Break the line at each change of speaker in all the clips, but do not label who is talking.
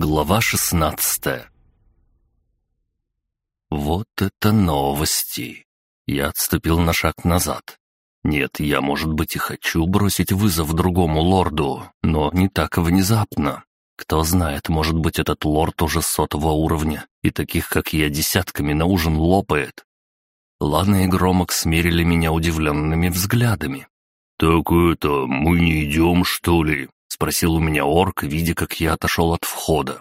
Глава шестнадцатая Вот это новости! Я отступил на шаг назад. Нет, я, может быть, и хочу бросить вызов другому лорду, но не так внезапно. Кто знает, может быть, этот лорд уже сотого уровня, и таких, как я, десятками на ужин лопает. Лана и Громок смерили меня удивленными взглядами. «Так это, мы не идем, что ли?» — спросил у меня орк, видя, как я отошел от входа.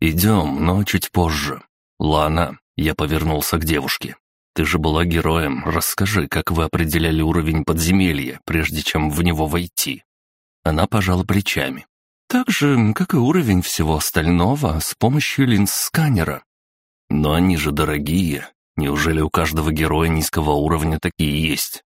«Идем, но чуть позже. Лана», — я повернулся к девушке. «Ты же была героем, расскажи, как вы определяли уровень подземелья, прежде чем в него войти?» Она пожала плечами. «Так же, как и уровень всего остального, с помощью линз-сканера». «Но они же дорогие. Неужели у каждого героя низкого уровня такие есть?»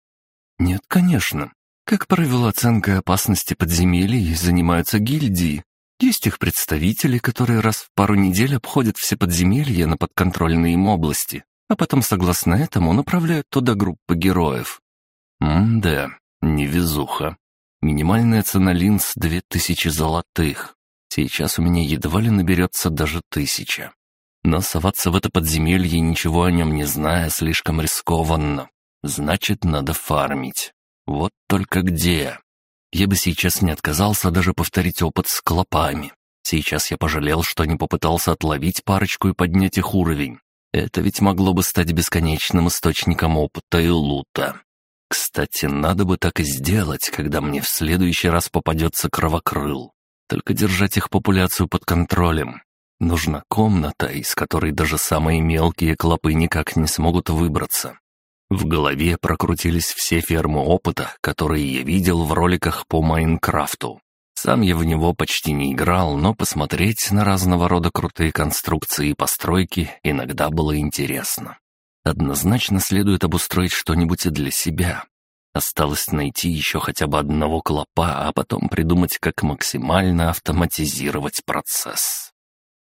«Нет, конечно. Как правило, оценкой опасности подземелий занимаются гильдии. Есть их представители, которые раз в пару недель обходят все подземелья на подконтрольные им области, а потом, согласно этому, направляют туда группы героев. М-да, невезуха. Минимальная цена линз — две тысячи золотых. Сейчас у меня едва ли наберется даже тысяча. Но соваться в это подземелье, ничего о нем не зная, слишком рискованно. Значит, надо фармить. Вот только где? Я бы сейчас не отказался даже повторить опыт с клопами. Сейчас я пожалел, что не попытался отловить парочку и поднять их уровень. Это ведь могло бы стать бесконечным источником опыта и лута. Кстати, надо бы так и сделать, когда мне в следующий раз попадется кровокрыл. Только держать их популяцию под контролем. Нужна комната, из которой даже самые мелкие клопы никак не смогут выбраться. В голове прокрутились все фермы опыта, которые я видел в роликах по Майнкрафту. Сам я в него почти не играл, но посмотреть на разного рода крутые конструкции и постройки иногда было интересно. Однозначно следует обустроить что-нибудь и для себя. Осталось найти еще хотя бы одного клопа, а потом придумать, как максимально автоматизировать процесс.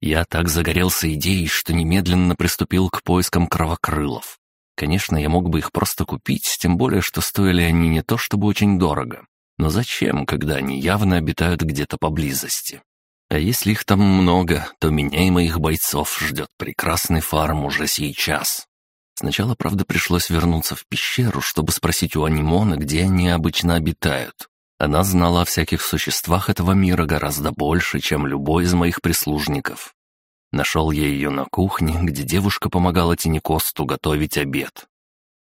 Я так загорелся идеей, что немедленно приступил к поискам кровокрылов. Конечно, я мог бы их просто купить, тем более, что стоили они не то чтобы очень дорого. Но зачем, когда они явно обитают где-то поблизости? А если их там много, то меня и моих бойцов ждет прекрасный фарм уже сейчас. Сначала, правда, пришлось вернуться в пещеру, чтобы спросить у Анимона, где они обычно обитают. Она знала о всяких существах этого мира гораздо больше, чем любой из моих прислужников. Нашел я ее на кухне, где девушка помогала Тинекосту готовить обед.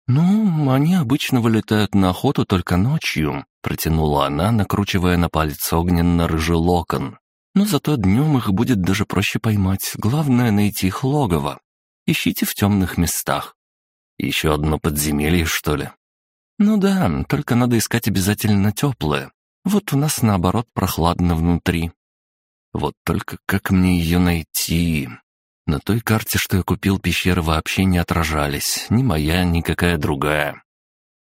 «Ну, они обычно вылетают на охоту только ночью», — протянула она, накручивая на палец огненно-рыжий локон. «Но зато днем их будет даже проще поймать. Главное — найти их логово. Ищите в темных местах». «Еще одно подземелье, что ли?» «Ну да, только надо искать обязательно теплое. Вот у нас, наоборот, прохладно внутри. Вот только как мне ее найти? На той карте, что я купил, пещеры вообще не отражались. Ни моя, ни какая другая.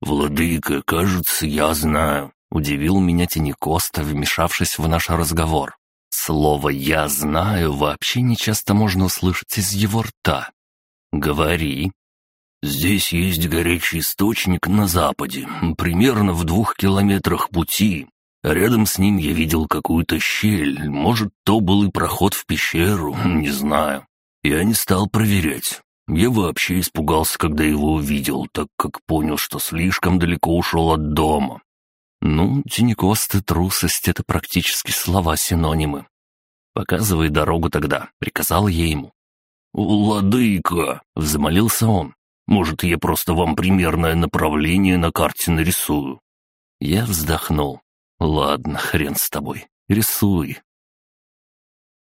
«Владыка, кажется, я знаю», — удивил меня Тинекоста, вмешавшись в наш разговор. Слово «я знаю» вообще не часто можно услышать из его рта. «Говори». «Здесь есть горячий источник на западе, примерно в двух километрах пути. Рядом с ним я видел какую-то щель, может, то был и проход в пещеру, не знаю. Я не стал проверять. Я вообще испугался, когда его увидел, так как понял, что слишком далеко ушел от дома. Ну, тинекост и трусость — это практически слова-синонимы. «Показывай дорогу тогда», — приказал я ему. «Владыка!» — взмолился он. «Может, я просто вам примерное направление на карте нарисую?» Я вздохнул. «Ладно, хрен с тобой. Рисуй».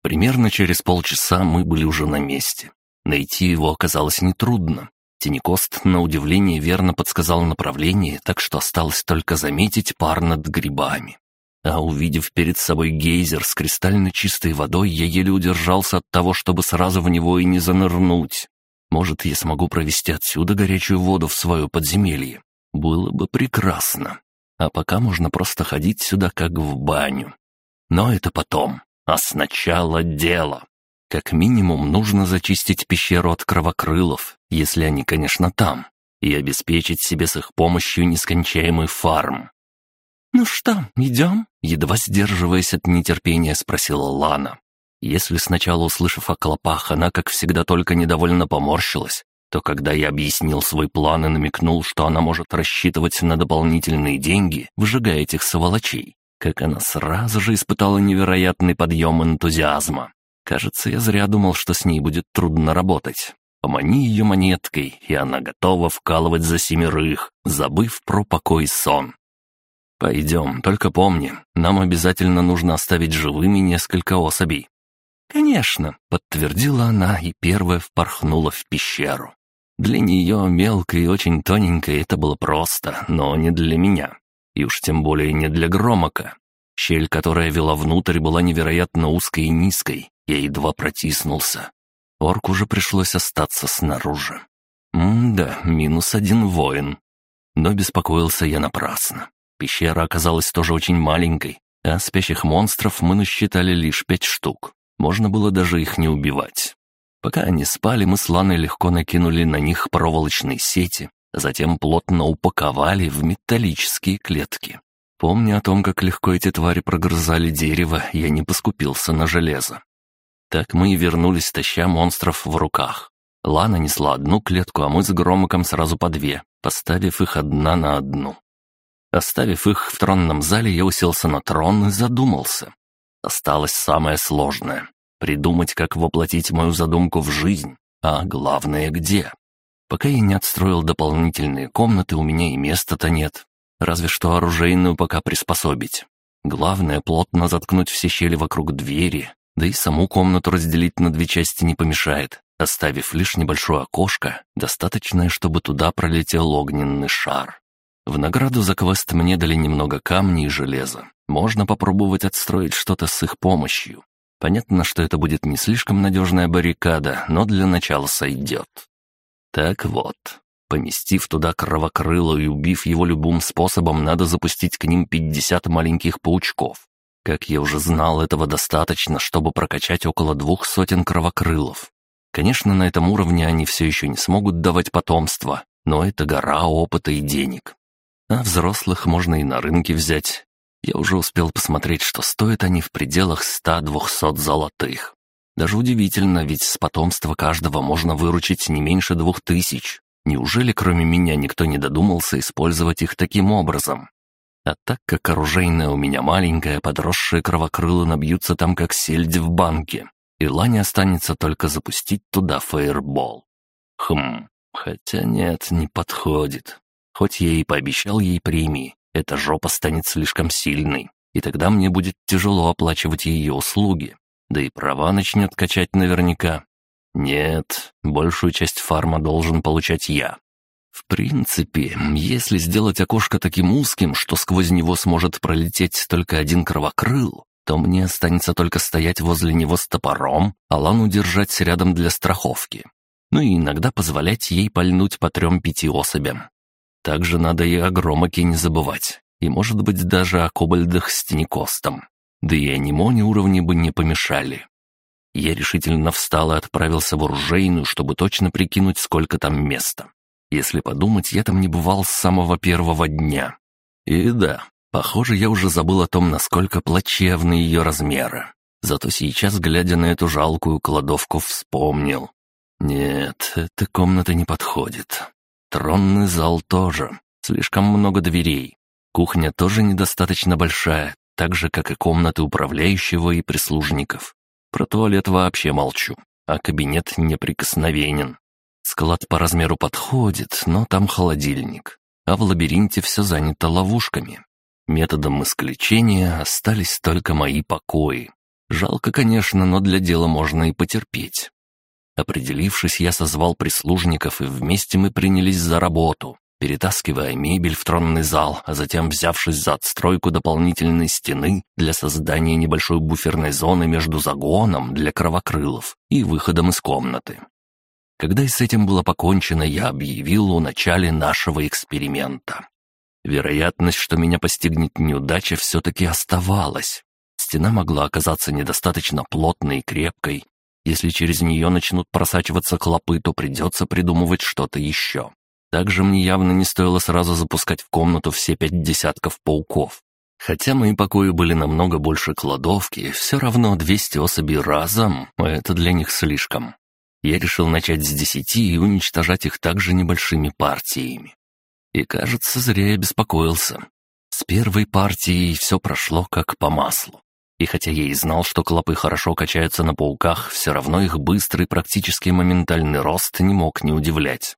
Примерно через полчаса мы были уже на месте. Найти его оказалось нетрудно. Тинекост, на удивление, верно подсказал направление, так что осталось только заметить пар над грибами. А увидев перед собой гейзер с кристально чистой водой, я еле удержался от того, чтобы сразу в него и не занырнуть. Может, я смогу провести отсюда горячую воду в свое подземелье. Было бы прекрасно а пока можно просто ходить сюда как в баню. Но это потом, а сначала дело. Как минимум нужно зачистить пещеру от кровокрылов, если они, конечно, там, и обеспечить себе с их помощью нескончаемый фарм. «Ну что, идем?» — едва сдерживаясь от нетерпения, спросила Лана. Если сначала, услышав о клопах, она, как всегда, только недовольно поморщилась, то когда я объяснил свой план и намекнул, что она может рассчитывать на дополнительные деньги, выжигая этих сволочей, как она сразу же испытала невероятный подъем энтузиазма. Кажется, я зря думал, что с ней будет трудно работать. Помани ее монеткой, и она готова вкалывать за семерых, забыв про покой и сон. «Пойдем, только помни, нам обязательно нужно оставить живыми несколько особей». «Конечно», — подтвердила она и первая впорхнула в пещеру. Для нее, мелкой и очень тоненькой, это было просто, но не для меня. И уж тем более не для Громока. Щель, которая вела внутрь, была невероятно узкой и низкой. Я едва протиснулся. Орку уже пришлось остаться снаружи. М-да, минус один воин. Но беспокоился я напрасно. Пещера оказалась тоже очень маленькой, а спящих монстров мы насчитали лишь пять штук. Можно было даже их не убивать. Пока они спали, мы с Ланой легко накинули на них проволочные сети, затем плотно упаковали в металлические клетки. Помня о том, как легко эти твари прогрызали дерево, я не поскупился на железо. Так мы и вернулись, таща монстров в руках. Лана несла одну клетку, а мы с Громоком сразу по две, поставив их одна на одну. Оставив их в тронном зале, я уселся на трон и задумался. Осталось самое сложное — придумать, как воплотить мою задумку в жизнь, а главное, где. Пока я не отстроил дополнительные комнаты, у меня и места-то нет. Разве что оружейную пока приспособить. Главное — плотно заткнуть все щели вокруг двери, да и саму комнату разделить на две части не помешает, оставив лишь небольшое окошко, достаточное, чтобы туда пролетел огненный шар. В награду за квест мне дали немного камней и железа. Можно попробовать отстроить что-то с их помощью. Понятно, что это будет не слишком надежная баррикада, но для начала сойдет. Так вот, поместив туда кровокрыло и убив его любым способом, надо запустить к ним 50 маленьких паучков. Как я уже знал, этого достаточно, чтобы прокачать около двух сотен кровокрылов. Конечно, на этом уровне они все еще не смогут давать потомство, но это гора опыта и денег. А взрослых можно и на рынке взять. Я уже успел посмотреть, что стоят они в пределах ста-двухсот золотых. Даже удивительно, ведь с потомства каждого можно выручить не меньше двух тысяч. Неужели кроме меня никто не додумался использовать их таким образом? А так как оружейная у меня маленькая, подросшие кровокрылы набьются там как сельдь в банке, и Лане останется только запустить туда фаербол. Хм, хотя нет, не подходит. Хоть я и пообещал ей премии, эта жопа станет слишком сильной, и тогда мне будет тяжело оплачивать ее услуги. Да и права начнет качать наверняка. Нет, большую часть фарма должен получать я. В принципе, если сделать окошко таким узким, что сквозь него сможет пролететь только один кровокрыл, то мне останется только стоять возле него с топором, а Лану держать рядом для страховки. Ну и иногда позволять ей пальнуть по трем-пяти особям. Также надо и о Громаке не забывать. И, может быть, даже о кобальдах с Тинекостом. Да и анимоне уровни бы не помешали. Я решительно встал и отправился в оружейную, чтобы точно прикинуть, сколько там места. Если подумать, я там не бывал с самого первого дня. И да, похоже, я уже забыл о том, насколько плачевны ее размеры. Зато сейчас, глядя на эту жалкую кладовку, вспомнил. Нет, эта комната не подходит. Тронный зал тоже. Слишком много дверей. Кухня тоже недостаточно большая, так же, как и комнаты управляющего и прислужников. Про туалет вообще молчу, а кабинет неприкосновенен. Склад по размеру подходит, но там холодильник, а в лабиринте все занято ловушками. Методом исключения остались только мои покои. Жалко, конечно, но для дела можно и потерпеть. Определившись, я созвал прислужников, и вместе мы принялись за работу, перетаскивая мебель в тронный зал, а затем взявшись за отстройку дополнительной стены для создания небольшой буферной зоны между загоном для кровокрылов и выходом из комнаты. Когда и с этим было покончено, я объявил о начале нашего эксперимента. Вероятность, что меня постигнет неудача, все-таки оставалась. Стена могла оказаться недостаточно плотной и крепкой, если через нее начнут просачиваться клопы, то придется придумывать что-то еще. Также мне явно не стоило сразу запускать в комнату все пять десятков пауков. Хотя мои покои были намного больше кладовки, все равно 200 особей разом — это для них слишком. Я решил начать с десяти и уничтожать их также небольшими партиями. И, кажется, зря я беспокоился. С первой партией все прошло как по маслу. И хотя я и знал, что клопы хорошо качаются на пауках, все равно их быстрый, практически моментальный рост не мог не удивлять.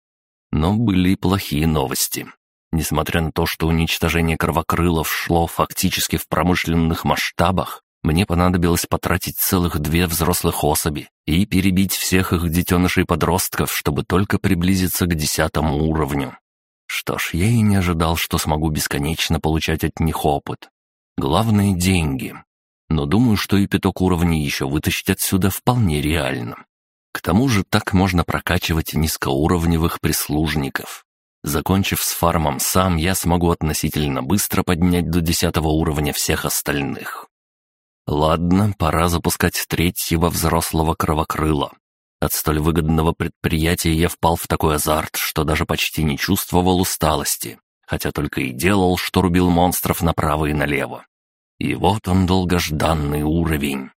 Но были и плохие новости. Несмотря на то, что уничтожение кровокрылов шло фактически в промышленных масштабах, мне понадобилось потратить целых две взрослых особи и перебить всех их детенышей-подростков, чтобы только приблизиться к десятому уровню. Что ж, я и не ожидал, что смогу бесконечно получать от них опыт. Главное — деньги. Но думаю, что и пяток уровней еще вытащить отсюда вполне реально. К тому же так можно прокачивать низкоуровневых прислужников. Закончив с фармом сам, я смогу относительно быстро поднять до десятого уровня всех остальных. Ладно, пора запускать третьего взрослого кровокрыла. От столь выгодного предприятия я впал в такой азарт, что даже почти не чувствовал усталости, хотя только и делал, что рубил монстров направо и налево. И вот он долгожданный уровень.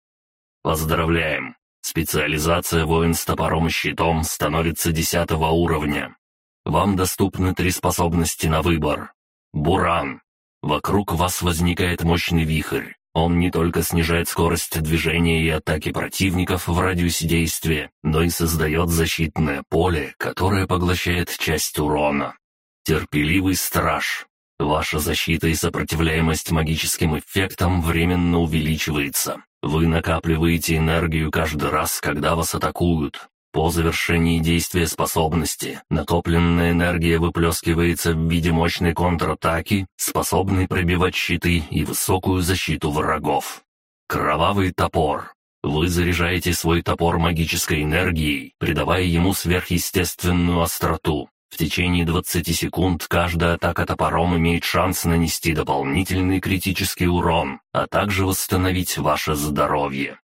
Поздравляем! Специализация воин с топором и щитом становится десятого уровня. Вам доступны три способности на выбор. Буран. Вокруг вас возникает мощный вихрь. Он не только снижает скорость движения и атаки противников в радиусе действия, но и создает защитное поле, которое поглощает часть урона. Терпеливый страж. Ваша защита и сопротивляемость магическим эффектам временно увеличивается. Вы накапливаете энергию каждый раз, когда вас атакуют. По завершении действия способности накопленная энергия выплескивается в виде мощной контратаки, способной пробивать щиты и высокую защиту врагов. Кровавый топор. Вы заряжаете свой топор магической энергией, придавая ему сверхъестественную остроту. В течение 20 секунд каждая атака топором имеет шанс нанести дополнительный критический урон, а также восстановить ваше здоровье.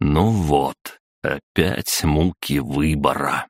Ну вот, Опять муки выбора.